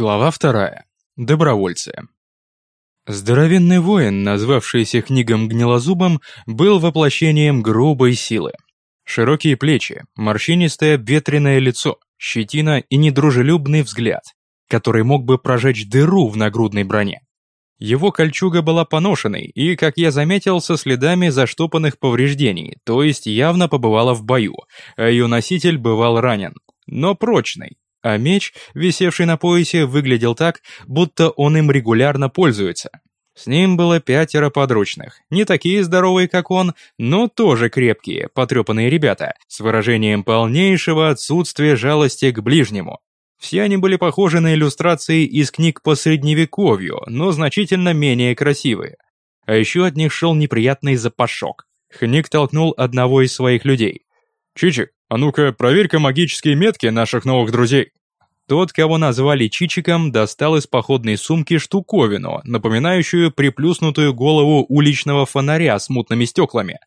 Глава вторая. Добровольцы. Здоровенный воин, назвавшийся книгом Гнилозубом, был воплощением грубой силы. Широкие плечи, морщинистое обветренное лицо, щетина и недружелюбный взгляд, который мог бы прожечь дыру в нагрудной броне. Его кольчуга была поношенной и, как я заметил, со следами заштопанных повреждений, то есть явно побывала в бою, а ее носитель бывал ранен, но прочный, а меч, висевший на поясе, выглядел так, будто он им регулярно пользуется. С ним было пятеро подручных, не такие здоровые, как он, но тоже крепкие, потрепанные ребята, с выражением полнейшего отсутствия жалости к ближнему. Все они были похожи на иллюстрации из книг по средневековью, но значительно менее красивые. А еще от них шел неприятный запашок. Хник толкнул одного из своих людей. «Чичик, а ну-ка, проверь-ка магические метки наших новых друзей». Тот, кого назвали Чичиком, достал из походной сумки штуковину, напоминающую приплюснутую голову уличного фонаря с мутными стеклами.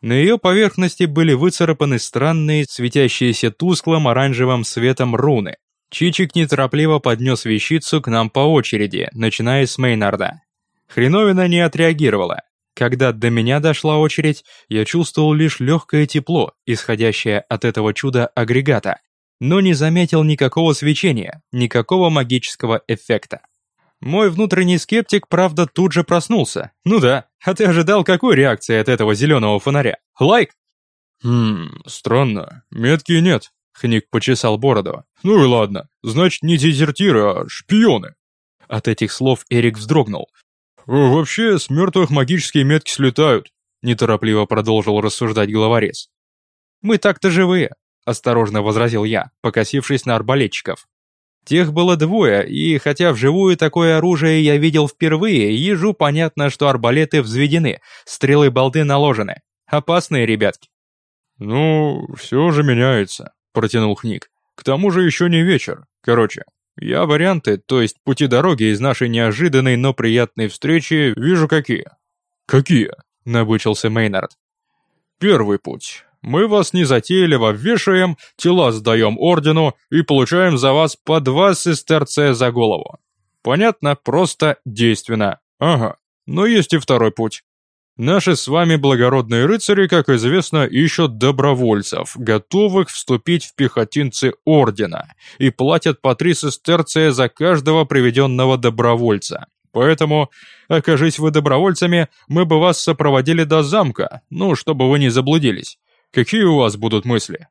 На ее поверхности были выцарапаны странные, светящиеся тусклым оранжевым светом руны. Чичик неторопливо поднес вещицу к нам по очереди, начиная с Мейнарда. Хреновина не отреагировала. Когда до меня дошла очередь, я чувствовал лишь легкое тепло, исходящее от этого чуда-агрегата, но не заметил никакого свечения, никакого магического эффекта. Мой внутренний скептик, правда, тут же проснулся. Ну да, а ты ожидал какой реакции от этого зеленого фонаря? Лайк? Хм, странно, метки нет. Хник почесал бороду. Ну и ладно, значит не дезертиры, а шпионы. От этих слов Эрик вздрогнул. «Вообще, с мертвых магические метки слетают», неторопливо продолжил рассуждать главорез. «Мы так-то живые, осторожно возразил я, покосившись на арбалетчиков. Тех было двое, и хотя вживую такое оружие я видел впервые, ежу понятно, что арбалеты взведены, стрелы-болты наложены. Опасные ребятки. «Ну, все же меняется», — протянул Хник. «К тому же еще не вечер. Короче, я варианты, то есть пути дороги из нашей неожиданной, но приятной встречи вижу какие». «Какие?» — набычился Мейнард. «Первый путь мы вас незатейливо вешаем, тела сдаем ордену и получаем за вас по два сестерция за голову. Понятно, просто, действенно. Ага. Но есть и второй путь. Наши с вами благородные рыцари, как известно, ищут добровольцев, готовых вступить в пехотинцы ордена, и платят по три сестерция за каждого приведенного добровольца. Поэтому, окажись вы добровольцами, мы бы вас сопроводили до замка, ну, чтобы вы не заблудились. Какие у вас будут мысли?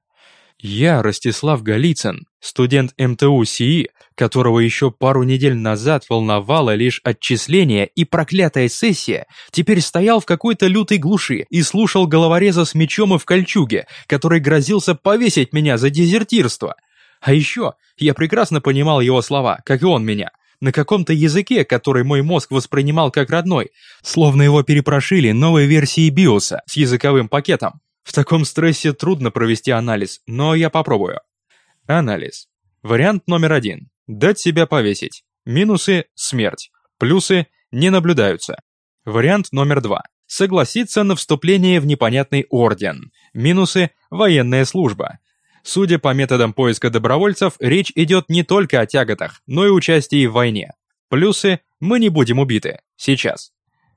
Я, Ростислав Голицын, студент МТУ СИИ, которого еще пару недель назад волновало лишь отчисление и проклятая сессия, теперь стоял в какой-то лютой глуши и слушал головореза с мечом и в кольчуге, который грозился повесить меня за дезертирство. А еще я прекрасно понимал его слова, как и он меня, на каком-то языке, который мой мозг воспринимал как родной, словно его перепрошили новой версией биоса с языковым пакетом. В таком стрессе трудно провести анализ, но я попробую. Анализ. Вариант номер один. Дать себя повесить. Минусы – смерть. Плюсы – не наблюдаются. Вариант номер два. Согласиться на вступление в непонятный орден. Минусы – военная служба. Судя по методам поиска добровольцев, речь идет не только о тяготах, но и участии в войне. Плюсы – мы не будем убиты. Сейчас.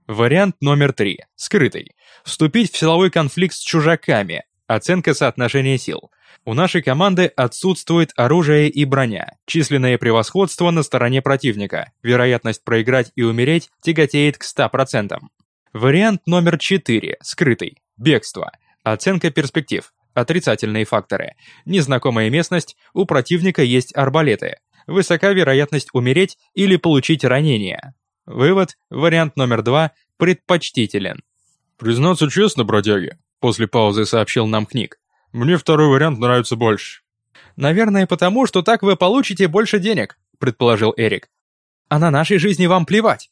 Вариант номер три. Скрытый. Вступить в силовой конфликт с чужаками. Оценка соотношения сил. У нашей команды отсутствует оружие и броня. Численное превосходство на стороне противника. Вероятность проиграть и умереть тяготеет к 100%. Вариант номер 4. Скрытый. Бегство. Оценка перспектив. Отрицательные факторы. Незнакомая местность, у противника есть арбалеты. Высока вероятность умереть или получить ранение. Вывод, вариант номер два, предпочтителен. «Признаться честно, бродяги», — после паузы сообщил нам книг, «мне второй вариант нравится больше». «Наверное, потому, что так вы получите больше денег», — предположил Эрик. «А на нашей жизни вам плевать».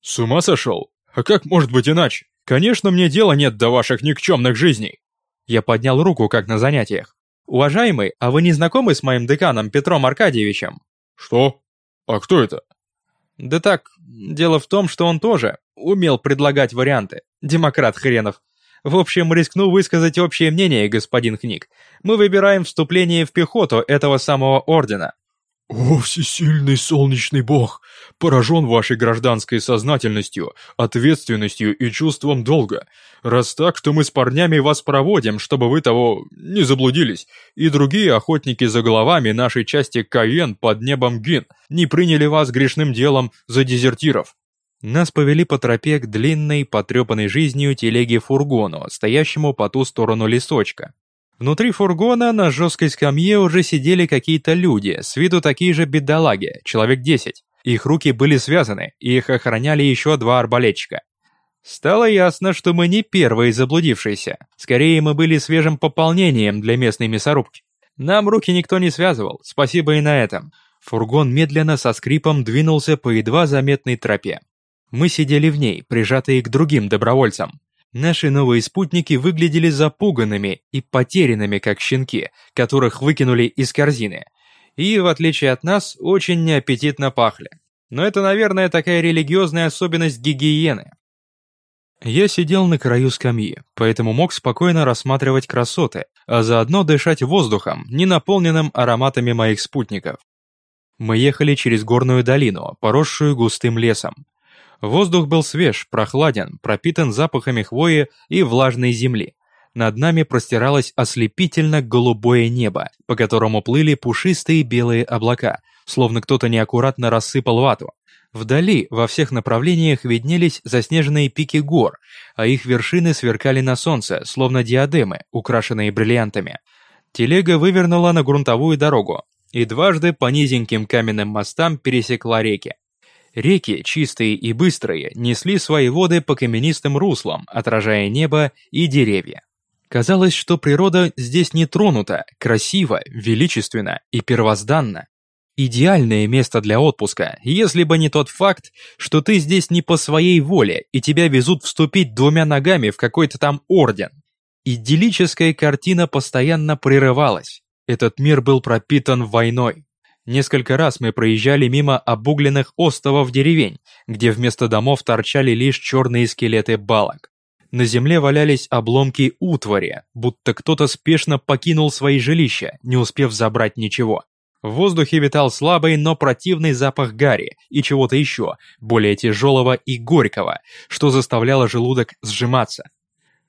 «С ума сошел? А как может быть иначе? Конечно, мне дела нет до ваших никчемных жизней». Я поднял руку, как на занятиях. «Уважаемый, а вы не знакомы с моим деканом Петром Аркадьевичем?» «Что? А кто это?» Да так, дело в том, что он тоже умел предлагать варианты. Демократ хренов. В общем, рискну высказать общее мнение, господин Книг. Мы выбираем вступление в пехоту этого самого ордена. «О, всесильный солнечный бог! Поражен вашей гражданской сознательностью, ответственностью и чувством долга. Раз так, то мы с парнями вас проводим, чтобы вы того не заблудились, и другие охотники за головами нашей части Каен под небом Гин не приняли вас грешным делом за дезертиров». Нас повели по тропе к длинной, потрепанной жизнью телеге-фургону, стоящему по ту сторону лесочка. Внутри фургона на жесткой скамье уже сидели какие-то люди, с виду такие же бедолаги, человек десять. Их руки были связаны, и их охраняли еще два арбалетчика. Стало ясно, что мы не первые заблудившиеся. Скорее, мы были свежим пополнением для местной мясорубки. Нам руки никто не связывал, спасибо и на этом. Фургон медленно со скрипом двинулся по едва заметной тропе. Мы сидели в ней, прижатые к другим добровольцам. Наши новые спутники выглядели запуганными и потерянными, как щенки, которых выкинули из корзины. И, в отличие от нас, очень неаппетитно пахли. Но это, наверное, такая религиозная особенность гигиены. Я сидел на краю скамьи, поэтому мог спокойно рассматривать красоты, а заодно дышать воздухом, не наполненным ароматами моих спутников. Мы ехали через горную долину, поросшую густым лесом. Воздух был свеж, прохладен, пропитан запахами хвои и влажной земли. Над нами простиралось ослепительно голубое небо, по которому плыли пушистые белые облака, словно кто-то неаккуратно рассыпал вату. Вдали, во всех направлениях виднелись заснеженные пики гор, а их вершины сверкали на солнце, словно диадемы, украшенные бриллиантами. Телега вывернула на грунтовую дорогу и дважды по низеньким каменным мостам пересекла реки. Реки, чистые и быстрые, несли свои воды по каменистым руслам, отражая небо и деревья. Казалось, что природа здесь не тронута, красиво, величественно и первозданно. Идеальное место для отпуска, если бы не тот факт, что ты здесь не по своей воле и тебя везут вступить двумя ногами в какой-то там орден. Идиллическая картина постоянно прерывалась. Этот мир был пропитан войной. Несколько раз мы проезжали мимо обугленных островов деревень, где вместо домов торчали лишь черные скелеты балок. На земле валялись обломки утвари, будто кто-то спешно покинул свои жилища, не успев забрать ничего. В воздухе витал слабый, но противный запах гари и чего-то еще, более тяжелого и горького, что заставляло желудок сжиматься.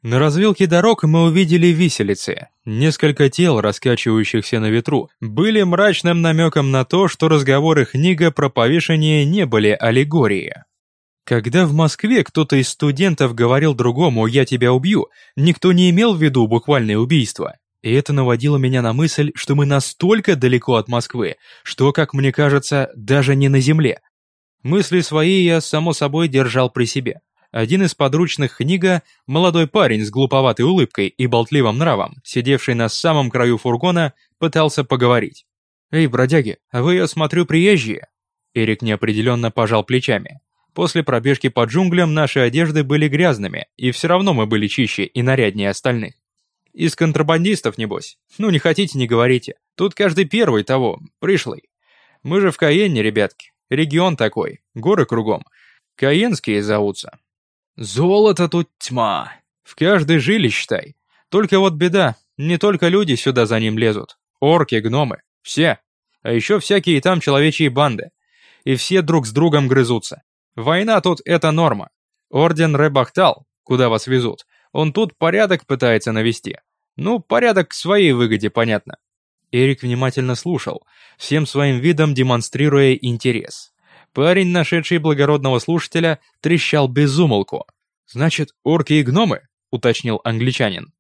На развилке дорог мы увидели виселицы. Несколько тел, раскачивающихся на ветру, были мрачным намеком на то, что разговоры книга про повешение не были аллегорией. Когда в Москве кто-то из студентов говорил другому «я тебя убью», никто не имел в виду буквальное убийство. И это наводило меня на мысль, что мы настолько далеко от Москвы, что, как мне кажется, даже не на земле. Мысли свои я, само собой, держал при себе. Один из подручных книга, молодой парень с глуповатой улыбкой и болтливым нравом, сидевший на самом краю фургона, пытался поговорить. «Эй, бродяги, а вы, я смотрю, приезжие?» Эрик неопределенно пожал плечами. После пробежки по джунглям наши одежды были грязными, и все равно мы были чище и наряднее остальных. Из контрабандистов, небось? Ну, не хотите, не говорите. Тут каждый первый того, пришлый. Мы же в Каенне, ребятки. Регион такой, горы кругом. Каенские зовутся. Золото тут тьма. В каждой жиле, считай. Только вот беда, не только люди сюда за ним лезут. Орки, гномы, все. А еще всякие там человечьи банды. И все друг с другом грызутся. Война тут это норма. Орден Ребахтал, куда вас везут, он тут порядок пытается навести. Ну, порядок к своей выгоде, понятно. Эрик внимательно слушал, всем своим видом демонстрируя интерес. Парень, нашедший благородного слушателя, трещал безумолку. «Значит, орки и гномы?» — уточнил англичанин.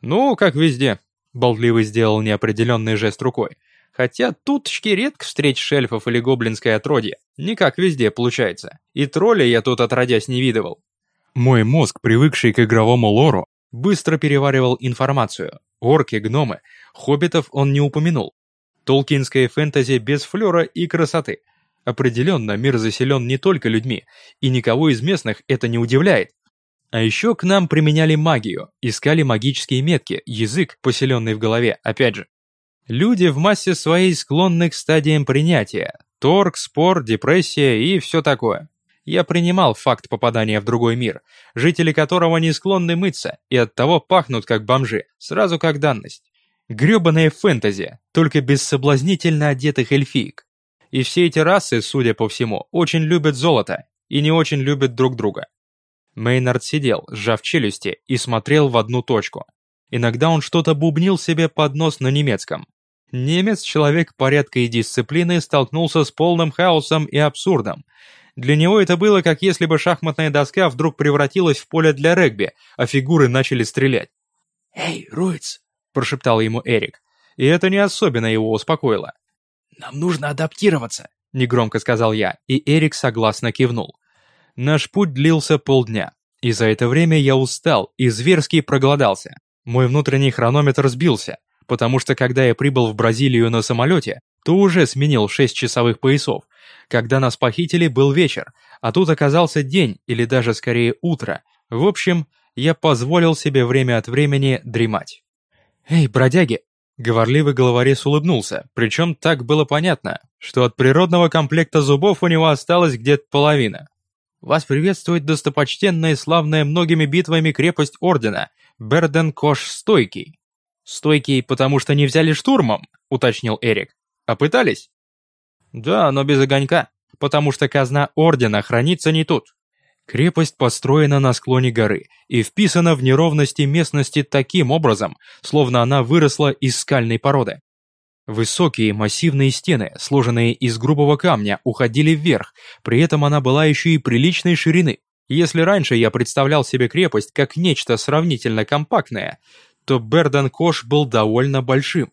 «Ну, как везде», — болтливый сделал неопределенный жест рукой. «Хотя туточки редко встретишь эльфов или гоблинское отродье. Не как везде получается. И тролля я тут отродясь не видывал». Мой мозг, привыкший к игровому лору, быстро переваривал информацию. Орки, гномы, хоббитов он не упомянул. Толкинское фэнтези без флера и красоты — Определенно, мир заселен не только людьми, и никого из местных это не удивляет. А еще к нам применяли магию, искали магические метки, язык, поселенный в голове, опять же. Люди в массе своей склонны к стадиям принятия. Торг, спор, депрессия и все такое. Я принимал факт попадания в другой мир, жители которого не склонны мыться и оттого пахнут как бомжи, сразу как данность. Грёбаная фэнтези, только без соблазнительно одетых эльфиек. И все эти расы, судя по всему, очень любят золото и не очень любят друг друга. Мейнард сидел, сжав челюсти, и смотрел в одну точку. Иногда он что-то бубнил себе под нос на немецком. Немец, человек порядка и дисциплины, столкнулся с полным хаосом и абсурдом. Для него это было как если бы шахматная доска вдруг превратилась в поле для регби, а фигуры начали стрелять. «Эй, Руиц!» – прошептал ему Эрик. И это не особенно его успокоило. «Нам нужно адаптироваться», – негромко сказал я, и Эрик согласно кивнул. Наш путь длился полдня, и за это время я устал и зверски проголодался. Мой внутренний хронометр сбился, потому что когда я прибыл в Бразилию на самолете, то уже сменил 6 часовых поясов. Когда нас похитили, был вечер, а тут оказался день или даже скорее утро. В общем, я позволил себе время от времени дремать. «Эй, бродяги!» Говорливый головорез улыбнулся, причем так было понятно, что от природного комплекта зубов у него осталась где-то половина. «Вас приветствует достопочтенная и славная многими битвами крепость Ордена, Берден-Кош Стойкий». «Стойкий, потому что не взяли штурмом?» — уточнил Эрик. «А пытались?» «Да, но без огонька, потому что казна Ордена хранится не тут. Крепость построена на склоне горы и вписана в неровности местности таким образом, словно она выросла из скальной породы. Высокие массивные стены, сложенные из грубого камня, уходили вверх, при этом она была еще и приличной ширины. Если раньше я представлял себе крепость как нечто сравнительно компактное, то Берден-Кош был довольно большим.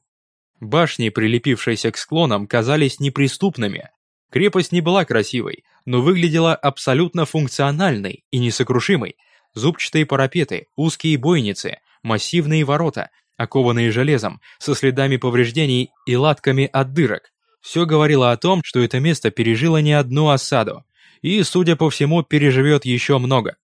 Башни, прилепившиеся к склонам, казались неприступными. Крепость не была красивой, но выглядела абсолютно функциональной и несокрушимой. Зубчатые парапеты, узкие бойницы, массивные ворота, окованные железом, со следами повреждений и латками от дырок. Все говорило о том, что это место пережило не одну осаду, и, судя по всему, переживет еще много.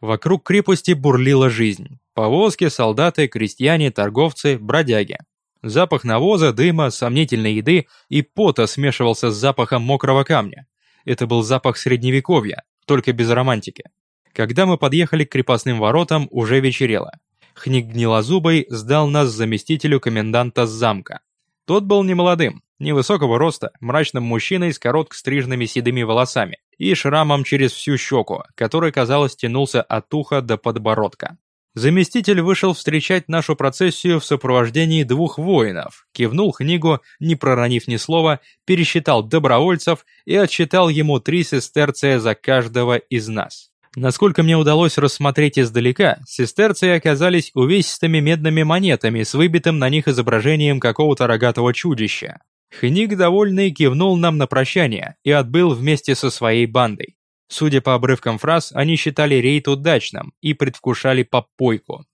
Вокруг крепости бурлила жизнь. Повозки, солдаты, крестьяне, торговцы, бродяги. Запах навоза, дыма, сомнительной еды и пота смешивался с запахом мокрого камня. Это был запах средневековья, только без романтики. Когда мы подъехали к крепостным воротам, уже вечерело. Хник Гнилозубый сдал нас заместителю коменданта замка. Тот был немолодым, невысокого роста, мрачным мужчиной с коротко стриженными седыми волосами и шрамом через всю щеку, который, казалось, тянулся от уха до подбородка. Заместитель вышел встречать нашу процессию в сопровождении двух воинов, кивнул книгу, не проронив ни слова, пересчитал добровольцев и отсчитал ему три сестерция за каждого из нас. Насколько мне удалось рассмотреть издалека, сестерции оказались увесистыми медными монетами с выбитым на них изображением какого-то рогатого чудища. Хник, довольный, кивнул нам на прощание и отбыл вместе со своей бандой. Судя по обрывкам фраз, они считали рейд удачным и предвкушали попойку.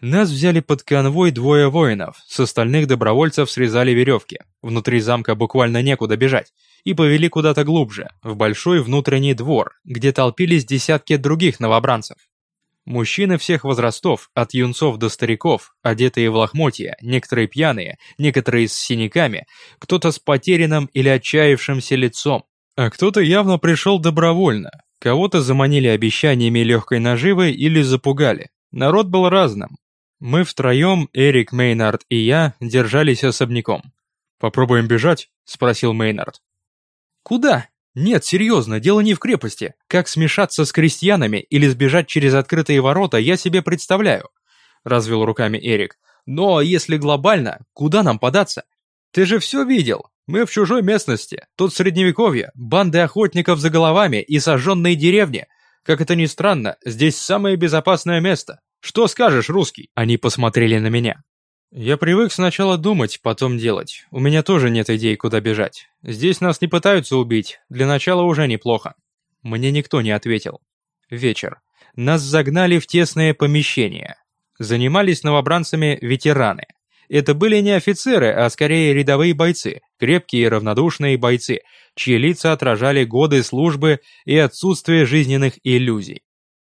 Нас взяли под конвой двое воинов, с остальных добровольцев срезали веревки. Внутри замка буквально некуда бежать. И повели куда-то глубже, в большой внутренний двор, где толпились десятки других новобранцев. Мужчины всех возрастов, от юнцов до стариков, одетые в лохмотья, некоторые пьяные, некоторые с синяками, кто-то с потерянным или отчаявшимся лицом, а кто-то явно пришел добровольно. Кого-то заманили обещаниями легкой наживы или запугали. Народ был разным. Мы втроем, Эрик, Мейнард и я, держались особняком. «Попробуем бежать?» – спросил Мейнард. «Куда?» «Нет, серьезно, дело не в крепости. Как смешаться с крестьянами или сбежать через открытые ворота, я себе представляю», – развел руками Эрик. «Но если глобально, куда нам податься? Ты же все видел. Мы в чужой местности. Тут средневековье, банды охотников за головами и сожженные деревни. Как это ни странно, здесь самое безопасное место. Что скажешь, русский?» Они посмотрели на меня. Я привык сначала думать, потом делать. У меня тоже нет идей, куда бежать. Здесь нас не пытаются убить, для начала уже неплохо. Мне никто не ответил. Вечер. Нас загнали в тесное помещение. Занимались новобранцами ветераны. Это были не офицеры, а скорее рядовые бойцы, крепкие и равнодушные бойцы, чьи лица отражали годы службы и отсутствие жизненных иллюзий.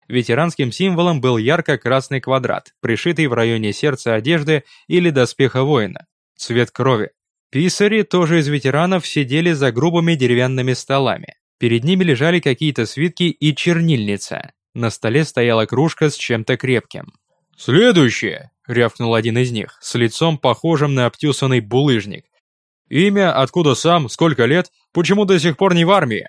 Ветеранским символом был ярко-красный квадрат, пришитый в районе сердца одежды или доспеха воина. Цвет крови. Писари, тоже из ветеранов, сидели за грубыми деревянными столами. Перед ними лежали какие-то свитки и чернильница. На столе стояла кружка с чем-то крепким. «Следующее!» — рявкнул один из них, с лицом похожим на обтюсанный булыжник. Имя, откуда сам, сколько лет, почему до сих пор не в армии?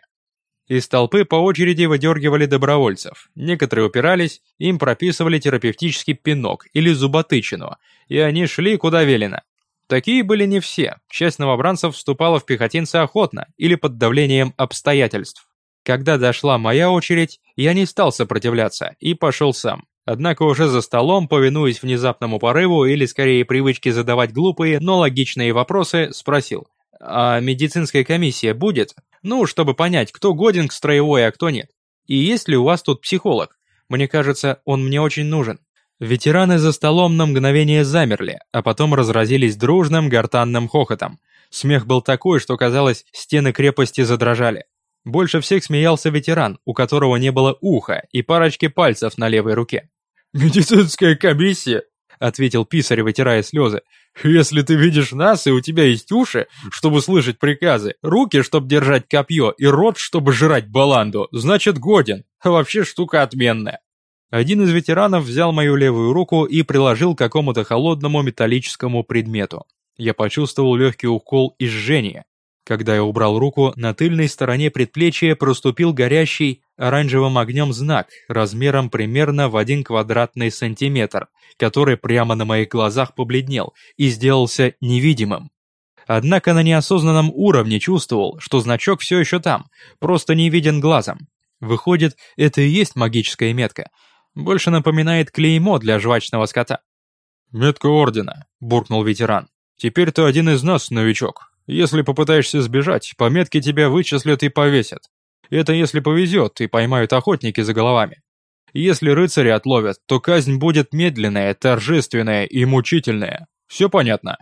Из толпы по очереди выдергивали добровольцев. Некоторые упирались, им прописывали терапевтический пинок или зуботычину, и они шли куда велено. Такие были не все. Часть новобранцев вступала в пехотинцы охотно или под давлением обстоятельств. Когда дошла моя очередь, я не стал сопротивляться и пошел сам. Однако уже за столом, повинуясь внезапному порыву или скорее привычке задавать глупые, но логичные вопросы, спросил. «А медицинская комиссия будет? Ну, чтобы понять, кто годен к строевой, а кто нет. И есть ли у вас тут психолог? Мне кажется, он мне очень нужен». Ветераны за столом на мгновение замерли, а потом разразились дружным гортанным хохотом. Смех был такой, что казалось, стены крепости задрожали. Больше всех смеялся ветеран, у которого не было уха и парочки пальцев на левой руке. «Медицинская комиссия», — ответил писарь, вытирая слезы. «Если ты видишь нас, и у тебя есть уши, чтобы слышать приказы, руки, чтобы держать копье, и рот, чтобы жрать баланду, значит годен, вообще штука отменная». Один из ветеранов взял мою левую руку и приложил к какому-то холодному металлическому предмету. Я почувствовал легкий укол и жжение. Когда я убрал руку, на тыльной стороне предплечья проступил горящий оранжевым огнем знак размером примерно в один квадратный сантиметр, который прямо на моих глазах побледнел и сделался невидимым. Однако на неосознанном уровне чувствовал, что значок все еще там, просто не виден глазом. Выходит, это и есть магическая метка. Больше напоминает клеймо для жвачного скота. «Метка ордена», — буркнул ветеран. «Теперь ты один из нас, новичок. Если попытаешься сбежать, по метке тебя вычислят и повесят. Это если повезет и поймают охотники за головами. Если рыцари отловят, то казнь будет медленная, торжественная и мучительная. Все понятно?»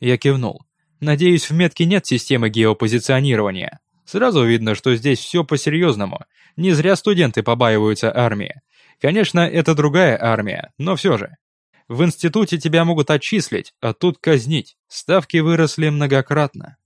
Я кивнул. «Надеюсь, в метке нет системы геопозиционирования. Сразу видно, что здесь все по-серьезному. Не зря студенты побаиваются армии. Конечно, это другая армия, но все же. В институте тебя могут отчислить, а тут казнить. Ставки выросли многократно.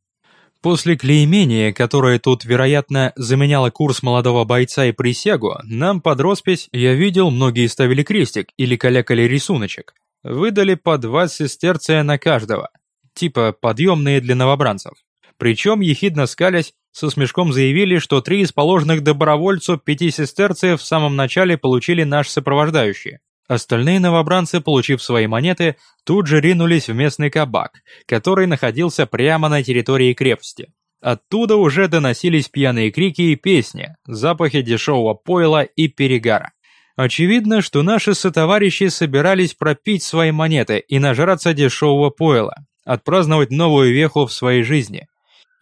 После клеймения, которое тут, вероятно, заменяло курс молодого бойца и присягу, нам под роспись, я видел, многие ставили крестик или калякали рисуночек. Выдали по два сестерция на каждого. Типа подъемные для новобранцев. Причем, ехидно скалясь, со смешком заявили, что три из положенных добровольцу пяти сестерцев в самом начале получили наши сопровождающие. Остальные новобранцы, получив свои монеты, тут же ринулись в местный кабак, который находился прямо на территории крепости. Оттуда уже доносились пьяные крики и песни, запахи дешевого пойла и перегара. Очевидно, что наши сотоварищи собирались пропить свои монеты и нажраться дешевого пойла, отпраздновать новую веху в своей жизни.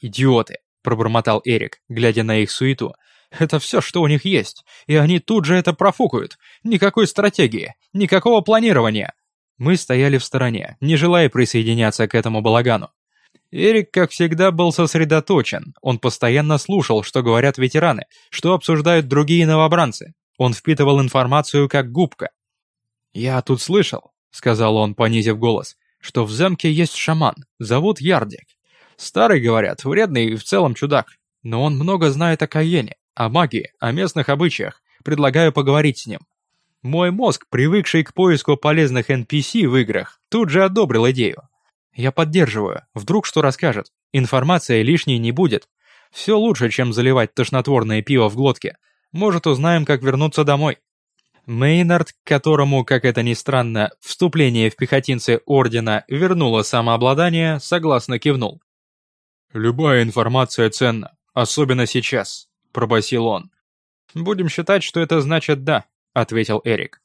«Идиоты!» – пробормотал Эрик, глядя на их суету – это все, что у них есть, и они тут же это профукают. Никакой стратегии, никакого планирования. Мы стояли в стороне, не желая присоединяться к этому балагану. Эрик, как всегда, был сосредоточен. Он постоянно слушал, что говорят ветераны, что обсуждают другие новобранцы. Он впитывал информацию как губка. «Я тут слышал», — сказал он, понизив голос, «что в замке есть шаман, зовут Ярдик. Старый, говорят, вредный и в целом чудак, но он много знает о Каене о магии, о местных обычаях. Предлагаю поговорить с ним. Мой мозг, привыкший к поиску полезных NPC в играх, тут же одобрил идею. Я поддерживаю, вдруг что расскажет. Информация лишней не будет. Все лучше, чем заливать тошнотворное пиво в глотке. Может, узнаем, как вернуться домой. Мейнард, которому, как это ни странно, вступление в пехотинцы Ордена вернуло самообладание, согласно кивнул. «Любая информация ценна, особенно сейчас», — пробасил он. «Будем считать, что это значит «да», — ответил Эрик.